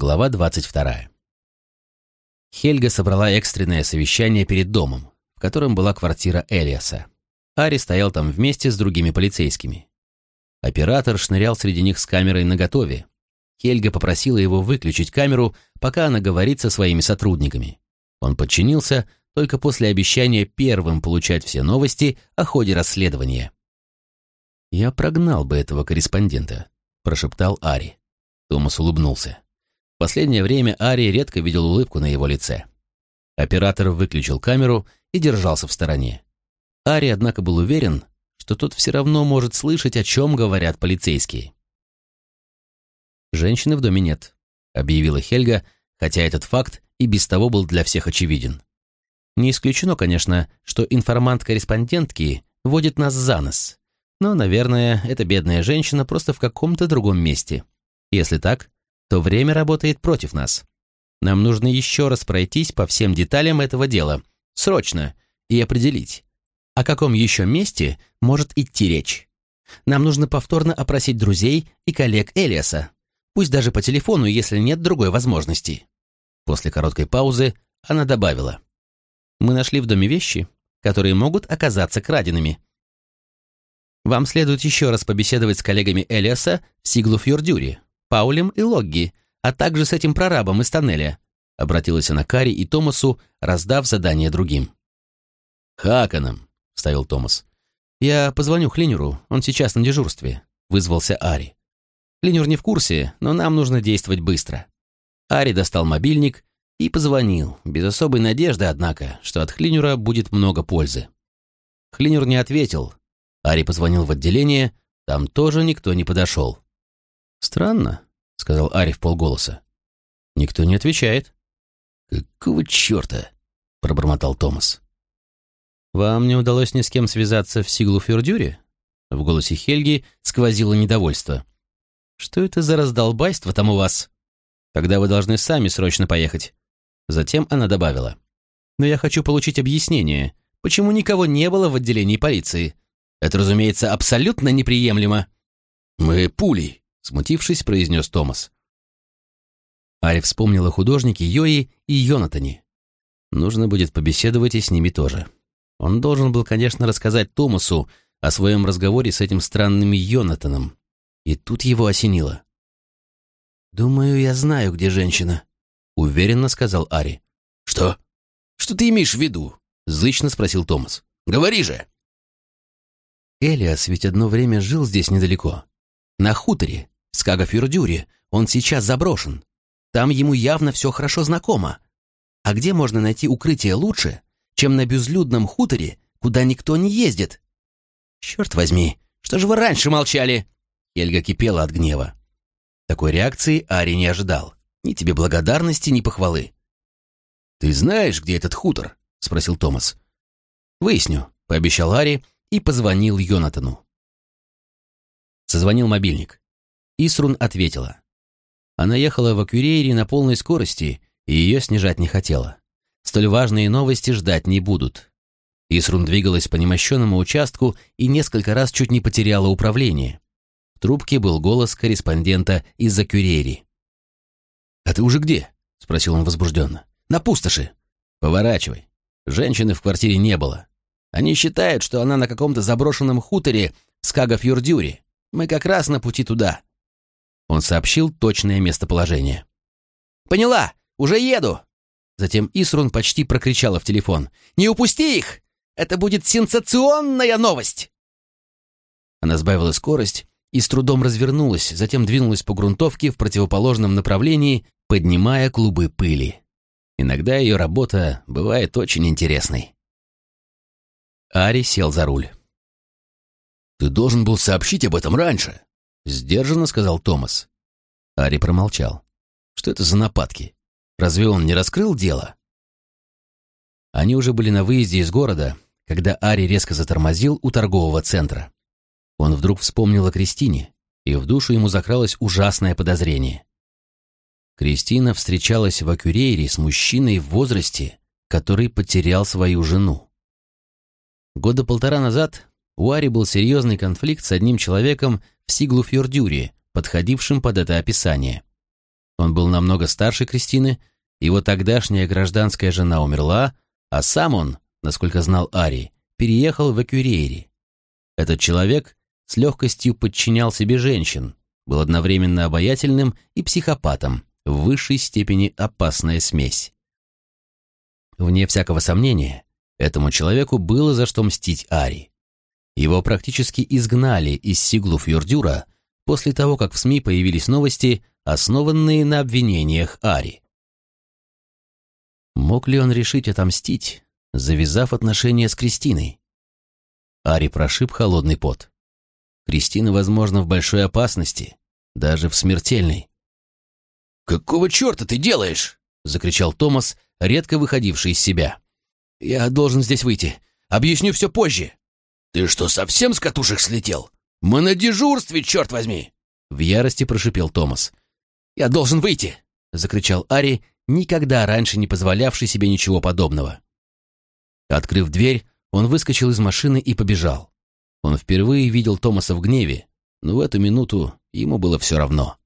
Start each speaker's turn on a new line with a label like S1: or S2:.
S1: Глава 22. Хельга собрала экстренное совещание перед домом, в котором была квартира Элиаса. Ари стоял там вместе с другими полицейскими. Оператор шнырял среди них с камерой наготове. Хельга попросила его выключить камеру, пока она говорит со своими сотрудниками. Он подчинился только после обещания первым получать все новости о ходе расследования. «Я прогнал бы этого корреспондента», — прошептал Ари. Томас улыбнулся. Последнее время Ари редко видел улыбку на его лице. Оператор выключил камеру и держался в стороне. Ари, однако, был уверен, что тот все равно может слышать, о чем говорят полицейские. «Женщины в доме нет», — объявила Хельга, хотя этот факт и без того был для всех очевиден. Не исключено, конечно, что информант корреспондентки водит нас за нос, но, наверное, эта бедная женщина просто в каком-то другом месте. Если так, то время работает против нас. Нам нужно еще раз пройтись по всем деталям этого дела, срочно, и определить, о каком еще месте может идти речь. Нам нужно повторно опросить друзей и коллег Элиаса, пусть даже по телефону, если нет другой возможности. После короткой паузы она добавила. Мы нашли в доме вещи, которые могут оказаться краденными. Вам следует еще раз побеседовать с коллегами Элиаса в Сиглуфьордюре, Паулем и Логги, а также с этим прорабом из тоннеля», — обратилась она к Кари и Томасу, раздав задание другим.
S2: «Хаканом», — ставил Томас.
S1: «Я позвоню Хлинеру, он сейчас на дежурстве», — вызвался Ари. Хлинер не в курсе, но нам нужно действовать быстро». Ари достал мобильник и позвонил, без особой надежды, однако, что от Хлинера будет много пользы. Хлинер не ответил. Ари позвонил в отделение, там тоже никто не подошел. «Странно», — сказал Ари в полголоса. «Никто не отвечает».
S2: «Какого черта?» — пробормотал Томас.
S1: «Вам не удалось ни с кем связаться в Сиглу-Фюрдюре?» В голосе Хельги сквозило недовольство. «Что это за раздолбайство там у вас? Тогда вы должны сами срочно поехать». Затем она добавила. «Но я хочу получить объяснение, почему никого не было в отделении полиции. Это, разумеется, абсолютно неприемлемо».
S2: «Мы пулей»,
S1: смутившись, произнес Томас. Ари вспомнил о художнике Йои и Йонатане. Нужно будет побеседовать и с ними тоже. Он должен был, конечно, рассказать Томасу о своем разговоре с этим странным Йонатаном. И тут его осенило. «Думаю, я знаю, где женщина», — уверенно сказал Ари.
S2: «Что? Что ты имеешь в виду?» — зычно спросил Томас. «Говори же!»
S1: Элиас ведь одно время жил здесь недалеко. На хуторе, Скагафюрдюре, он сейчас заброшен. Там ему явно все хорошо знакомо. А где можно найти укрытие лучше, чем на безлюдном хуторе, куда никто не ездит? Черт возьми, что же вы раньше молчали? Эльга кипела от гнева. Такой реакции Ари не ожидал. Ни тебе благодарности, ни похвалы.
S2: «Ты знаешь, где этот хутор?» — спросил Томас.
S1: «Выясню», — пообещал Ари и позвонил Йонатану. Созвонил мобильник. Исрун ответила. Она ехала в Акюрейре на полной скорости, и ее снижать не хотела. Столь важные новости ждать не будут. Исрун двигалась по немощенному участку и несколько раз чуть не потеряла управление. В трубке был голос корреспондента из Акюрейри.
S2: «А ты уже где?» — спросил он возбужденно.
S1: «На пустоши».
S2: «Поворачивай. Женщины в квартире не было. Они считают, что она на каком-то заброшенном хуторе в Скагов-Юрдюре. Мы как раз на пути туда.
S1: Он сообщил точное местоположение. «Поняла! Уже еду!» Затем Исрун почти прокричала в телефон. «Не упусти их! Это будет сенсационная новость!» Она сбавила скорость и с трудом развернулась, затем двинулась по грунтовке в противоположном направлении, поднимая клубы пыли. Иногда ее работа бывает очень интересной. Ари сел за руль.
S2: «Ты должен был сообщить об этом раньше»,
S1: Сдержанно сказал Томас. Ари промолчал. Что это за нападки? Разве он не раскрыл дело? Они уже были на выезде из города, когда Ари резко затормозил у торгового центра. Он вдруг вспомнил о Кристине, и в душу ему закралось ужасное подозрение. Кристина встречалась в Акюрейре с мужчиной в возрасте, который потерял свою жену. Года полтора назад у Ари был серьезный конфликт с одним человеком в Сиглуфьордюре, подходившим под это описание. Он был намного старше Кристины, его тогдашняя гражданская жена умерла, а сам он, насколько знал Ари, переехал в Экюрейри. Этот человек с легкостью подчинял себе женщин, был одновременно обаятельным и психопатом, в высшей степени опасная смесь. Вне всякого сомнения, этому человеку было за что мстить Ари. Его практически изгнали из Сиглуф Юрдюра после того, как в СМИ появились новости, основанные на обвинениях Ари. Мог ли он решить отомстить, завязав отношения с Кристиной? Ари прошиб холодный пот. Кристина, возможно, в большой опасности, даже в смертельной.
S2: «Какого черта ты делаешь?» — закричал Томас, редко выходивший из себя.
S1: «Я должен здесь выйти. Объясню все позже».
S2: «Ты что, совсем с катушек слетел? Мы на дежурстве, черт возьми!»
S1: В ярости прошипел Томас. «Я должен выйти!» — закричал Ари, никогда раньше не позволявший себе ничего подобного. Открыв дверь, он выскочил из машины и побежал. Он впервые видел Томаса в гневе, но в эту минуту ему было все равно.